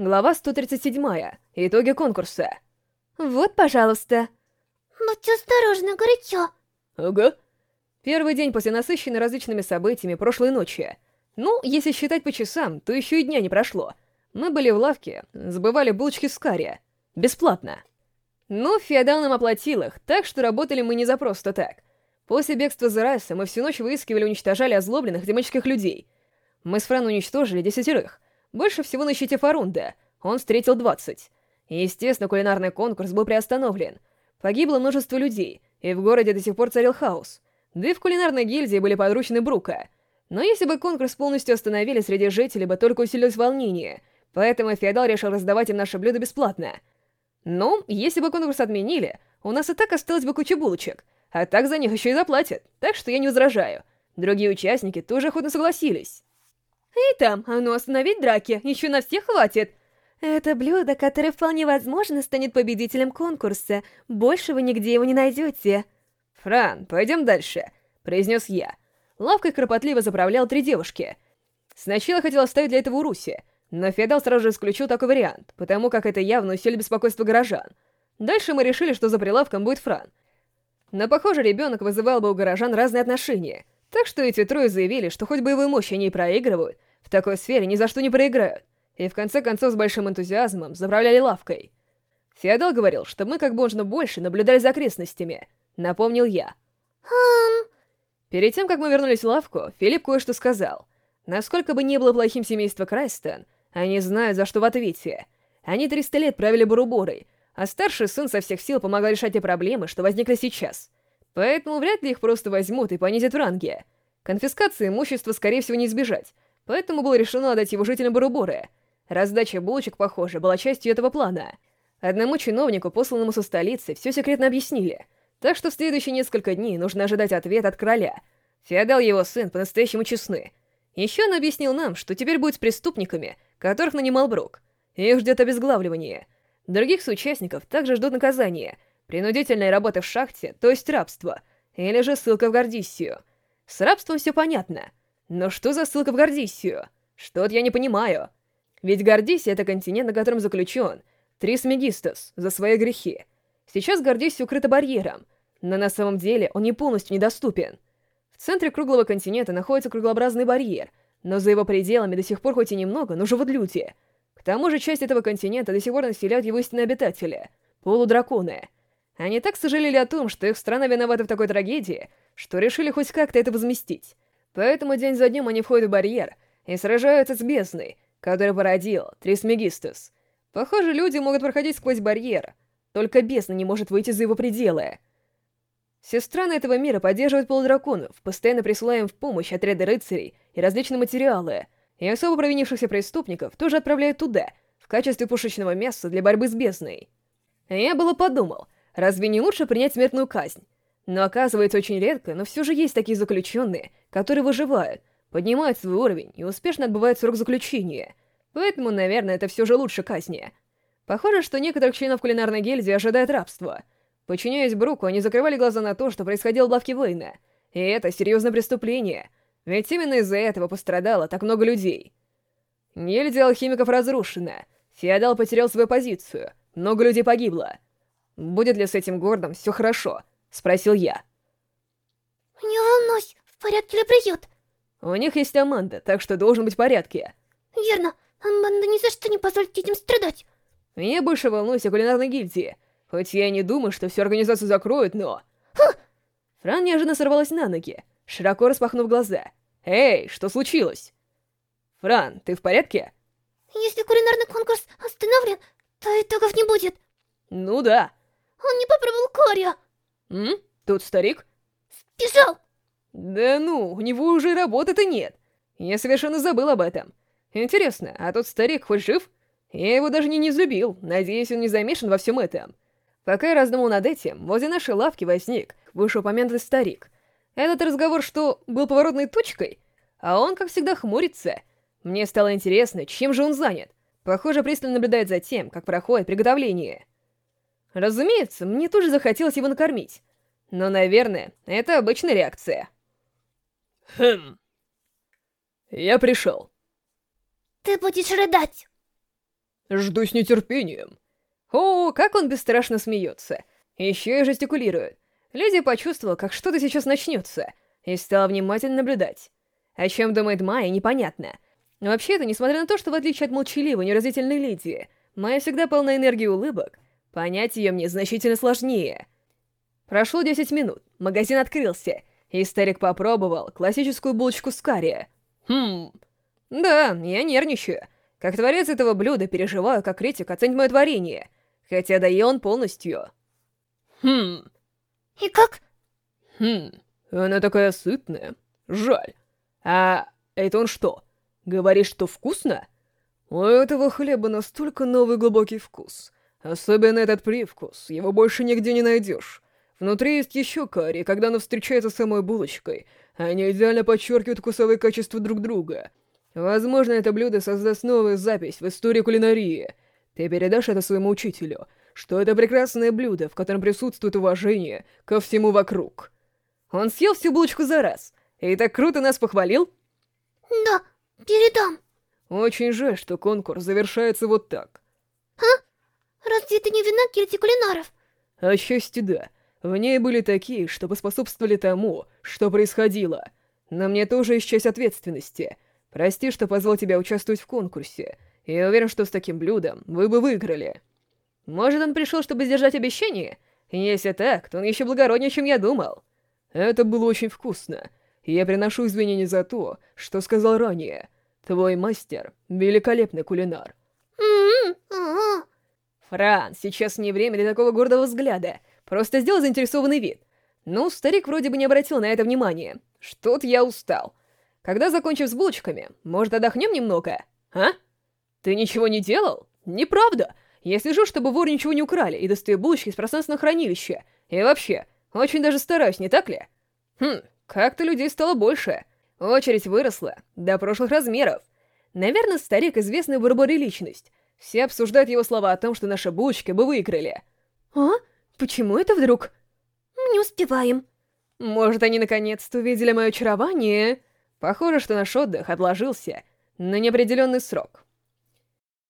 Глава 137. Итоги конкурса. Вот, пожалуйста. Будьте осторожны, горячо. Ага. Первый день после насыщенной различными событиями прошлой ночи. Ну, если считать по часам, то еще и дня не прошло. Мы были в лавке, забывали булочки с карри. Бесплатно. Но феодал нам оплатил их, так что работали мы не за просто так. После бегства Зерайса мы всю ночь выискивали и уничтожали озлобленных демонических людей. Мы с Фран уничтожили десятерых. Больше всего на щите Фарунда. Он встретил 20. Естественно, кулинарный конкурс был приостановлен. Погибло множество людей, и в городе до сих пор царил хаос. Да и в кулинарной гильдии были подручны Брука. Но если бы конкурс полностью остановили, среди жителей бы только усилилось волнение, поэтому феодал решил раздавать им наши блюда бесплатно. Но, если бы конкурс отменили, у нас и так осталось бы куча булочек, а так за них еще и заплатят, так что я не возражаю. Другие участники тоже охотно согласились. «Эй там, а ну остановить драки, еще на всех хватит!» Это блюдо, которое вполне возможно станет победителем конкурса. Больше вы нигде его не найдете. «Фран, пойдем дальше», — произнес я. Лавкой кропотливо заправлял три девушки. Сначала хотел оставить для этого Уруси, но Феодал сразу же исключил такой вариант, потому как это явно усилит беспокойство горожан. Дальше мы решили, что за прилавком будет Фран. Но, похоже, ребенок вызывал бы у горожан разные отношения, так что эти трое заявили, что хоть боевые мощи они и проигрывают, в такой сфере ни за что не проиграют, и в конце концов с большим энтузиазмом заправляли лавкой. Феодал говорил, что мы как можно больше наблюдали за окрестностями, напомнил я. Хм... Перед тем, как мы вернулись в лавку, Филипп кое-что сказал. Насколько бы не было плохим семейство Крайстон, они знают, за что в ответе. Они 300 лет правили Буруборой, а старший сын со всех сил помогал решать те проблемы, что возникли сейчас. Поэтому вряд ли их просто возьмут и понизят в ранге. Конфискации имущества, скорее всего, не избежать, поэтому было решено отдать его жителям Буруборы. Раздача булочек, похоже, была частью этого плана. Одному чиновнику, посланному со столицы, все секретно объяснили, так что в следующие несколько дней нужно ожидать ответ от короля. Феодал его сын по-настоящему честны. Еще он объяснил нам, что теперь будет с преступниками, которых нанимал Брук. Их ждет обезглавливание. Других соучастников также ждут наказания, принудительная работа в шахте, то есть рабство, или же ссылка в Гордиссию. С рабством все понятно. Но что за ссылка в Гордиссию? Что-то я не понимаю. Ведь Гордисия — это континент, на котором заключен Трис Мегистос за свои грехи. Сейчас Гордисия укрыта барьером, но на самом деле он не полностью недоступен. В центре круглого континента находится круглообразный барьер, но за его пределами до сих пор хоть и немного, но живут люди. К тому же часть этого континента до сих пор населяют его истинные обитатели — полудраконы. Они так сожалели о том, что их страна виновата в такой трагедии, что решили хоть как-то это возместить. Поэтому день за днем они входят в барьер и сражаются с бездной, который породил Трисмегистус. Похоже, люди могут проходить сквозь барьер, только бездна не может выйти за его пределы. Все страны этого мира поддерживают полудраконов, постоянно присылая им в помощь отряды рыцарей и различные материалы, и особо провинившихся преступников тоже отправляют туда, в качестве пушечного мяса для борьбы с бездной. Я было подумал, разве не лучше принять смертную казнь? Но оказывается очень редко, но все же есть такие заключенные, которые выживают, поднимают свой уровень и успешно отбывают срок заключения. Поэтому, наверное, это все же лучше казни. Похоже, что некоторых членов кулинарной гильдии ожидает рабство. Подчиняясь Бруку, они закрывали глаза на то, что происходило в лавке Вейна. И это серьезное преступление. Ведь именно из-за этого пострадало так много людей. Гильдия алхимиков разрушена. Феодал потерял свою позицию. Много людей погибло. Будет ли с этим городом все хорошо? Спросил я. Не волнуйся, в порядке ли придет? У них есть Аманда, так что должен быть в порядке. Верно. Аманда ни за что не позволит детям страдать. Я больше волнуюсь о кулинарной гильдии. Хоть я и не думаю, что всю организацию закроют, но... Ха! Фран неожиданно сорвалась на ноги, широко распахнув глаза. «Эй, что случилось?» «Фран, ты в порядке?» Если кулинарный конкурс остановлен, то итогов не будет. Ну да. Он не попробовал корью. М? Тут старик? Сбежал. Да ну, у него уже работы-то нет. Я совершенно забыл об этом. Интересно, а тот старик хоть жив? Я его даже не незлюбил, надеюсь, он не замешан во всем этом. Пока я раздумал над этим, возле нашей лавки возник вышеупомянутый старик. Этот разговор что, был поворотной точкой? А он, как всегда, хмурится. Мне стало интересно, чем же он занят. Похоже, пристально наблюдает за тем, как проходит приготовление. Разумеется, мне тоже захотелось его накормить. Но, наверное, это обычная реакция. Хм. Я пришел. Ты будешь рыдать. Жду с нетерпением. О, как он бесстрашно смеется. Еще и жестикулирует. Леди почувствовала, как что-то сейчас начнется, и стала внимательно наблюдать. О чем думает Майя, непонятно. Но вообще-то, несмотря на то, что в отличие от молчаливой, неразительной леди, Майя всегда полна энергии и улыбок, понять ее мне значительно сложнее. Прошло 10 минут, магазин открылся, и старик попробовал классическую булочку с карри. Хм... Да, я нервничаю. Как творец этого блюда переживаю, как критик оценит мое творение. Хотя доел он полностью. Хм... И как? Хм... Она такая сытная. Жаль. А это он что, говорит, что вкусно? У этого хлеба настолько новый глубокий вкус. Особенно этот привкус, его больше нигде не найдешь. Внутри есть еще карри, когда оно встречается с самой булочкой. Они идеально подчеркивают вкусовые качества друг друга. Возможно, это блюдо создаст новую запись в истории кулинарии. Ты передашь это своему учителю, что это прекрасное блюдо, в котором присутствует уважение ко всему вокруг. Он съел всю булочку за раз, и так круто нас похвалил. Да, передам. Очень жаль, что конкурс завершается вот так. А? Разве это не вина гильдии кулинаров? Отчасти да. В ней были такие, что поспособствовали тому, что происходило. На мне тоже есть часть ответственности. Прости, что позвал тебя участвовать в конкурсе. Я уверен, что с таким блюдом вы бы выиграли. Может, он пришел, чтобы сдержать обещание? Если так, то он еще благороднее, чем я думал. Это было очень вкусно. Я приношу извинения за то, что сказал ранее. Твой мастер — великолепный кулинар. М-м-м. Фран, сейчас не время для такого гордого взгляда. Просто сделай заинтересованный вид. Ну, старик вроде бы не обратил на это внимания. Что-то я устал. Когда закончим с булочками, может, отдохнем немного? А? Ты ничего не делал? Неправда. Я слежу, чтобы воры ничего не украли, и достаю булочки из пространственного хранилища. И вообще, очень даже стараюсь, не так ли? Хм, как-то людей стало больше. Очередь выросла до прошлых размеров. Наверное, старик — известный в личность. Все обсуждают его слова о том, что наши булочки бы выиграли. А? Почему это вдруг? Не успеваем. Может, они наконец-то увидели мое очарование? Похоже, что наш отдых отложился на неопределенный срок.